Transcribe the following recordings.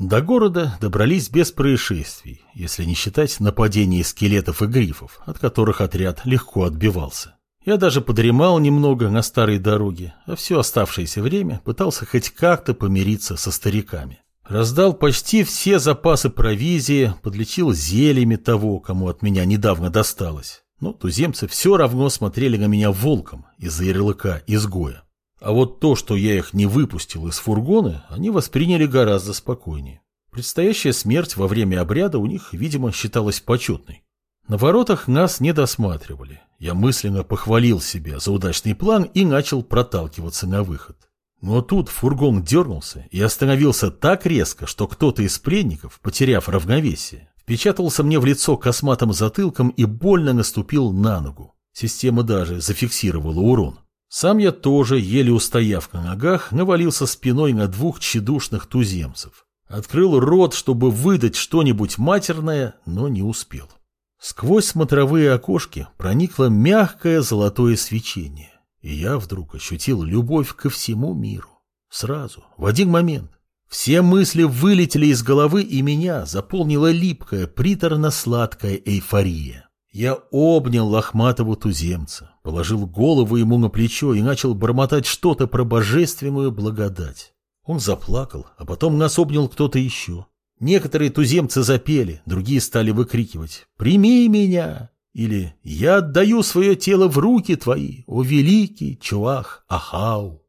До города добрались без происшествий, если не считать нападений скелетов и грифов, от которых отряд легко отбивался. Я даже подремал немного на старой дороге, а все оставшееся время пытался хоть как-то помириться со стариками. Раздал почти все запасы провизии, подлечил зельями того, кому от меня недавно досталось. Но туземцы все равно смотрели на меня волком из-за ярлыка изгоя. А вот то, что я их не выпустил из фургона, они восприняли гораздо спокойнее. Предстоящая смерть во время обряда у них, видимо, считалась почетной. На воротах нас не досматривали. Я мысленно похвалил себя за удачный план и начал проталкиваться на выход. Но тут фургон дернулся и остановился так резко, что кто-то из пленников, потеряв равновесие, впечатался мне в лицо косматым затылком и больно наступил на ногу. Система даже зафиксировала урон. Сам я тоже, еле устояв на ногах, навалился спиной на двух тщедушных туземцев. Открыл рот, чтобы выдать что-нибудь матерное, но не успел. Сквозь смотровые окошки проникло мягкое золотое свечение, и я вдруг ощутил любовь ко всему миру. Сразу, в один момент. Все мысли вылетели из головы, и меня заполнила липкая, приторно-сладкая эйфория. Я обнял лохматого туземца, положил голову ему на плечо и начал бормотать что-то про божественную благодать. Он заплакал, а потом нас обнял кто-то еще. Некоторые туземцы запели, другие стали выкрикивать «Прими меня!» или «Я отдаю свое тело в руки твои, о великий Чуах Ахау!»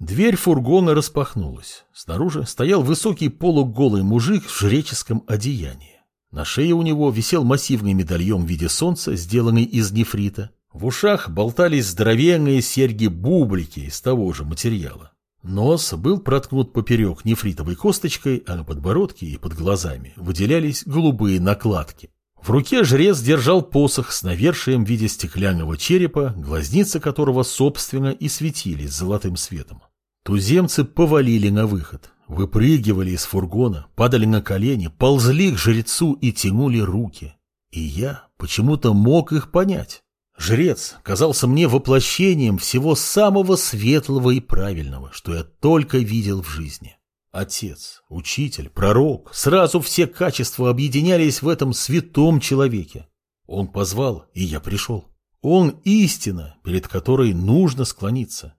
Дверь фургона распахнулась. Снаружи стоял высокий полуголый мужик в жреческом одеянии. На шее у него висел массивный медальон в виде солнца, сделанный из нефрита. В ушах болтались здоровенные серьги-бублики из того же материала. Нос был проткнут поперек нефритовой косточкой, а на подбородке и под глазами выделялись голубые накладки. В руке жрец держал посох с навершием в виде стеклянного черепа, глазницы которого, собственно, и светились золотым светом. Туземцы повалили на выход. Выпрыгивали из фургона, падали на колени, ползли к жрецу и тянули руки. И я почему-то мог их понять. Жрец казался мне воплощением всего самого светлого и правильного, что я только видел в жизни. Отец, учитель, пророк, сразу все качества объединялись в этом святом человеке. Он позвал, и я пришел. Он истина, перед которой нужно склониться.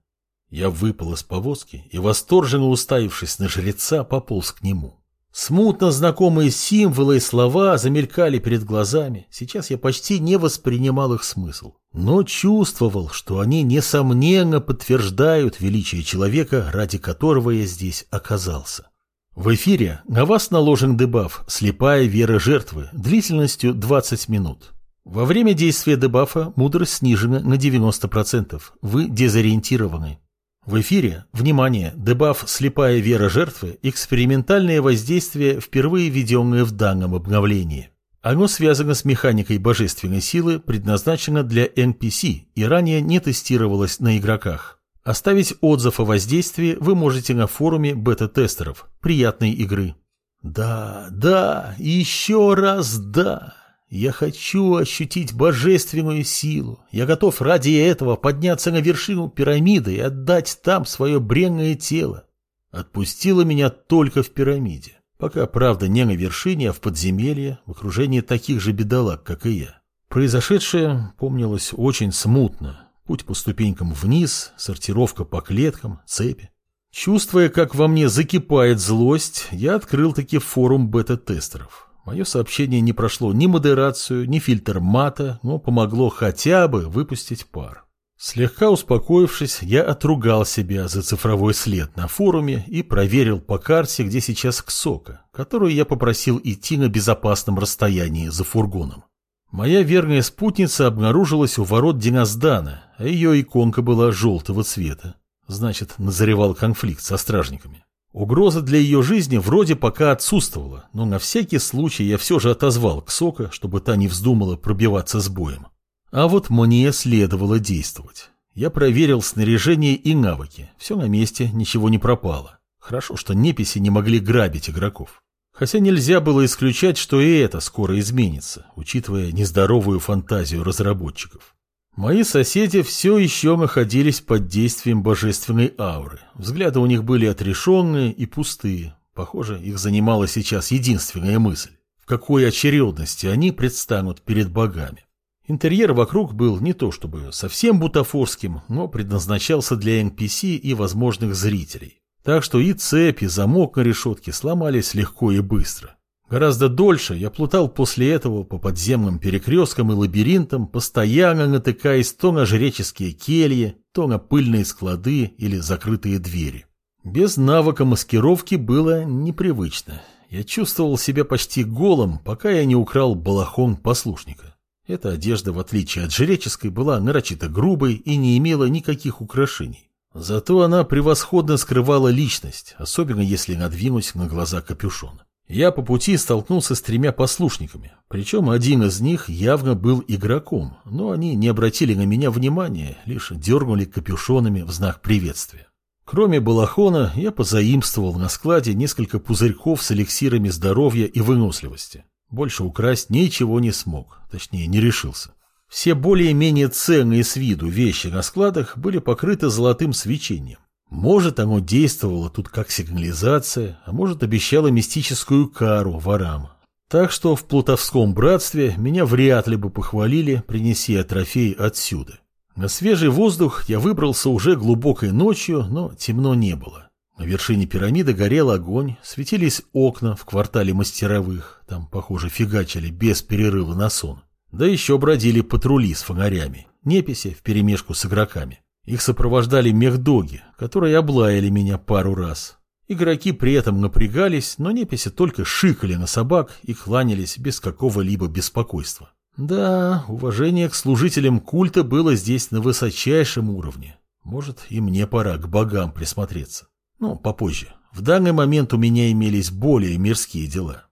Я выпал из повозки и, восторженно уставившись на жреца, пополз к нему. Смутно знакомые символы и слова замелькали перед глазами. Сейчас я почти не воспринимал их смысл, но чувствовал, что они несомненно подтверждают величие человека, ради которого я здесь оказался. В эфире на вас наложен дебаф «Слепая вера жертвы» длительностью 20 минут. Во время действия дебафа мудрость снижена на 90%. Вы дезориентированы. В эфире, внимание, дебаф «Слепая вера жертвы» – экспериментальное воздействие, впервые введенное в данном обновлении. Оно связано с механикой божественной силы, предназначено для NPC и ранее не тестировалось на игроках. Оставить отзыв о воздействии вы можете на форуме бета-тестеров. Приятной игры. Да, да, еще раз да. Я хочу ощутить божественную силу. Я готов ради этого подняться на вершину пирамиды и отдать там свое бренное тело. Отпустила меня только в пирамиде. Пока, правда, не на вершине, а в подземелье, в окружении таких же бедолаг, как и я. Произошедшее помнилось очень смутно. Путь по ступенькам вниз, сортировка по клеткам, цепи. Чувствуя, как во мне закипает злость, я открыл таки форум бета-тестеров. Мое сообщение не прошло ни модерацию, ни фильтр мата, но помогло хотя бы выпустить пар. Слегка успокоившись, я отругал себя за цифровой след на форуме и проверил по карте, где сейчас Ксока, которую я попросил идти на безопасном расстоянии за фургоном. Моя верная спутница обнаружилась у ворот Диназдана, а ее иконка была желтого цвета. Значит, назревал конфликт со стражниками. Угроза для ее жизни вроде пока отсутствовала, но на всякий случай я все же отозвал Ксока, чтобы та не вздумала пробиваться с боем. А вот мне следовало действовать. Я проверил снаряжение и навыки. Все на месте, ничего не пропало. Хорошо, что неписи не могли грабить игроков. Хотя нельзя было исключать, что и это скоро изменится, учитывая нездоровую фантазию разработчиков. Мои соседи все еще находились под действием божественной ауры. Взгляды у них были отрешенные и пустые. Похоже, их занимала сейчас единственная мысль. В какой очередности они предстанут перед богами. Интерьер вокруг был не то чтобы совсем бутафорским, но предназначался для NPC и возможных зрителей. Так что и цепи, замок на решетке сломались легко и быстро. Гораздо дольше я плутал после этого по подземным перекресткам и лабиринтам, постоянно натыкаясь то на жреческие кельи, то на пыльные склады или закрытые двери. Без навыка маскировки было непривычно. Я чувствовал себя почти голым, пока я не украл балахон послушника. Эта одежда, в отличие от жреческой, была нарочито грубой и не имела никаких украшений. Зато она превосходно скрывала личность, особенно если надвинуть на глаза капюшон. Я по пути столкнулся с тремя послушниками, причем один из них явно был игроком, но они не обратили на меня внимания, лишь дернули капюшонами в знак приветствия. Кроме балахона, я позаимствовал на складе несколько пузырьков с эликсирами здоровья и выносливости. Больше украсть ничего не смог, точнее не решился. Все более-менее ценные с виду вещи на складах были покрыты золотым свечением. Может, оно действовало тут как сигнализация, а может, обещало мистическую кару ворам. Так что в плутовском братстве меня вряд ли бы похвалили, принеся трофей отсюда. На свежий воздух я выбрался уже глубокой ночью, но темно не было. На вершине пирамиды горел огонь, светились окна в квартале мастеровых, там, похоже, фигачили без перерыва на сон. Да еще бродили патрули с фонарями, неписи вперемешку с игроками. Их сопровождали мехдоги, которые облаяли меня пару раз. Игроки при этом напрягались, но неписи только шикали на собак и кланялись без какого-либо беспокойства. Да, уважение к служителям культа было здесь на высочайшем уровне. Может, и мне пора к богам присмотреться. Ну, попозже. В данный момент у меня имелись более мирские дела.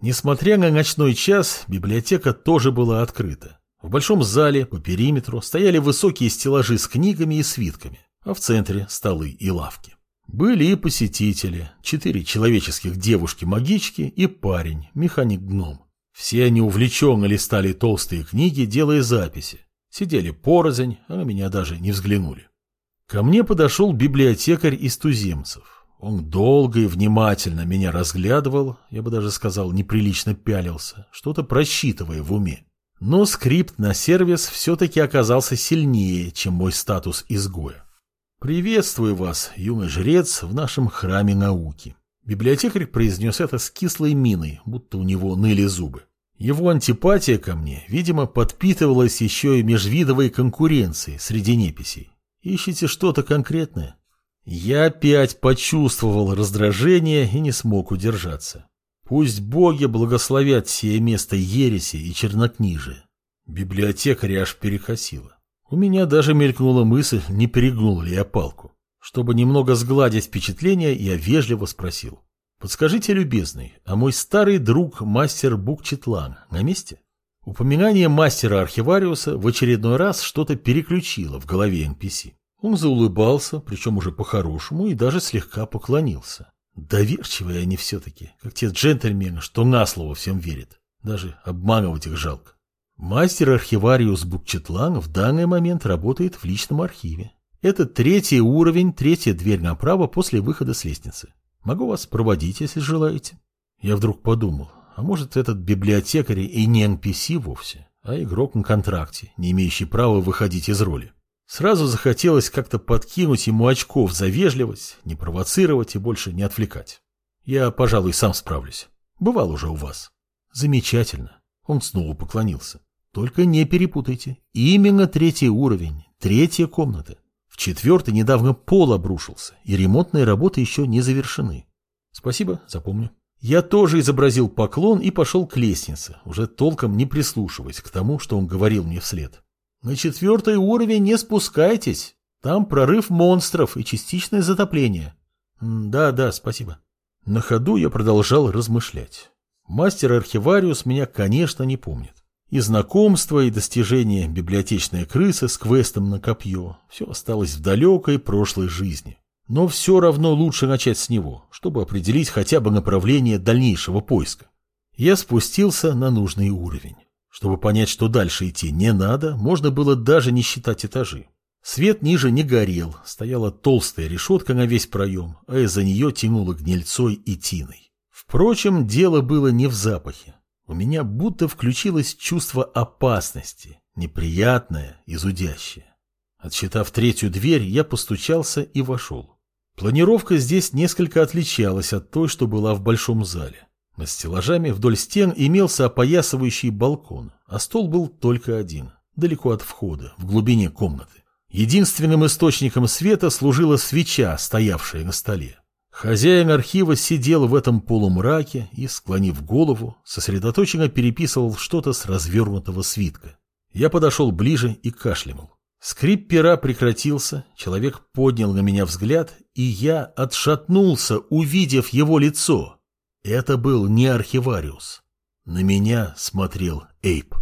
Несмотря на ночной час, библиотека тоже была открыта. В большом зале по периметру стояли высокие стеллажи с книгами и свитками, а в центре столы и лавки. Были и посетители, четыре человеческих девушки-магички и парень, механик-гном. Все они увлеченно листали толстые книги, делая записи. Сидели порознь, а меня даже не взглянули. Ко мне подошел библиотекарь из туземцев. Он долго и внимательно меня разглядывал, я бы даже сказал, неприлично пялился, что-то просчитывая в уме. Но скрипт на сервис все-таки оказался сильнее, чем мой статус изгоя. «Приветствую вас, юный жрец, в нашем храме науки». Библиотекарь произнес это с кислой миной, будто у него ныли зубы. Его антипатия ко мне, видимо, подпитывалась еще и межвидовой конкуренцией среди неписей. Ищите что-то конкретное? Я опять почувствовал раздражение и не смог удержаться. Пусть боги благословят сие место ереси и чернокнижия. Библиотекарь аж перекосила. У меня даже мелькнула мысль, не перегнул ли я палку. Чтобы немного сгладить впечатление, я вежливо спросил. Подскажите, любезный, а мой старый друг мастер Букчетлан на месте? Упоминание мастера-архивариуса в очередной раз что-то переключило в голове NPC. Он заулыбался, причем уже по-хорошему, и даже слегка поклонился. Доверчивые они все-таки, как те джентльмены, что на слово всем верят. Даже обманывать их жалко. Мастер-архивариус Букчетлан в данный момент работает в личном архиве. Это третий уровень, третья дверь направо после выхода с лестницы. Могу вас проводить, если желаете. Я вдруг подумал, а может этот библиотекарь и не NPC вовсе, а игрок на контракте, не имеющий права выходить из роли. Сразу захотелось как-то подкинуть ему очков за вежливость, не провоцировать и больше не отвлекать. Я, пожалуй, сам справлюсь. Бывал уже у вас. Замечательно. Он снова поклонился. Только не перепутайте. Именно третий уровень, третья комната. В четвертый недавно пол обрушился, и ремонтные работы еще не завершены. Спасибо, запомню. Я тоже изобразил поклон и пошел к лестнице, уже толком не прислушиваясь к тому, что он говорил мне вслед. На четвертый уровень не спускайтесь. Там прорыв монстров и частичное затопление. Да, да, спасибо. На ходу я продолжал размышлять. Мастер-архивариус меня, конечно, не помнит. И знакомство, и достижение библиотечной крысы с квестом на копье – все осталось в далекой прошлой жизни. Но все равно лучше начать с него, чтобы определить хотя бы направление дальнейшего поиска. Я спустился на нужный уровень. Чтобы понять, что дальше идти не надо, можно было даже не считать этажи. Свет ниже не горел, стояла толстая решетка на весь проем, а из-за нее тянуло гнильцой и тиной. Впрочем, дело было не в запахе. У меня будто включилось чувство опасности, неприятное и зудящее. Отсчитав третью дверь, я постучался и вошел. Планировка здесь несколько отличалась от той, что была в большом зале. Над стеллажами вдоль стен имелся опоясывающий балкон, а стол был только один, далеко от входа, в глубине комнаты. Единственным источником света служила свеча, стоявшая на столе. Хозяин архива сидел в этом полумраке и, склонив голову, сосредоточенно переписывал что-то с развернутого свитка. Я подошел ближе и кашлянул. Скрип пера прекратился, человек поднял на меня взгляд, и я отшатнулся, увидев его лицо. Это был не архивариус. На меня смотрел Эйп.